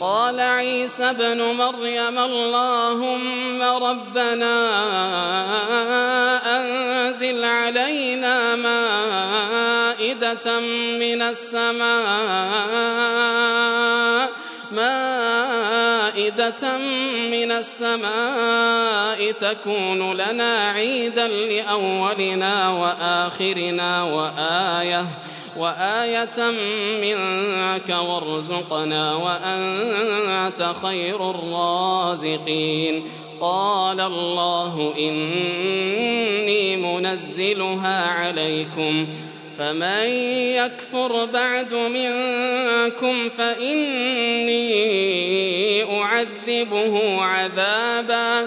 قال عيسى ابن مريم اللهم ربنا أنزل علينا مائدة من السماء مائدة من السماء تكون لنا عيدا لأولنا وآخرنا وآية. وآية منك وارزقنا وأنت خير الرازقين. قال الله إني منزلها عليكم فمن يكفر بعد منكم فإني أعذبه عذابا.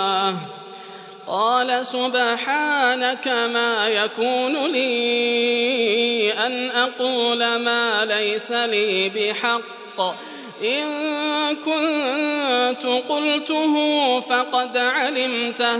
سبحانك ما يكون لي أن أقول ما ليس لي بحق. إن كنت قلته فقد علمته.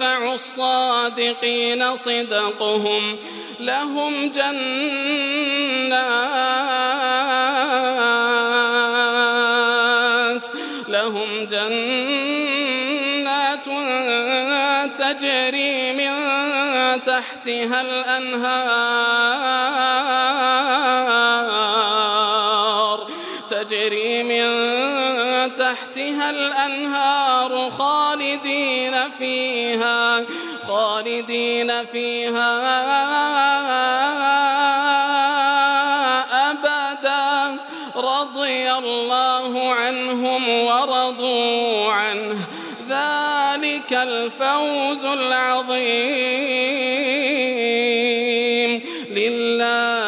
ينفع الصادقين صدقهم. لهم جنات لهم جنات تجري من تحتها الأنهار تجري من تحتها الأنهار خالدين فيها خالدين فيها أبدا. رضي الله عنهم ورضوا عنه. ذلك الفوز العظيم. لله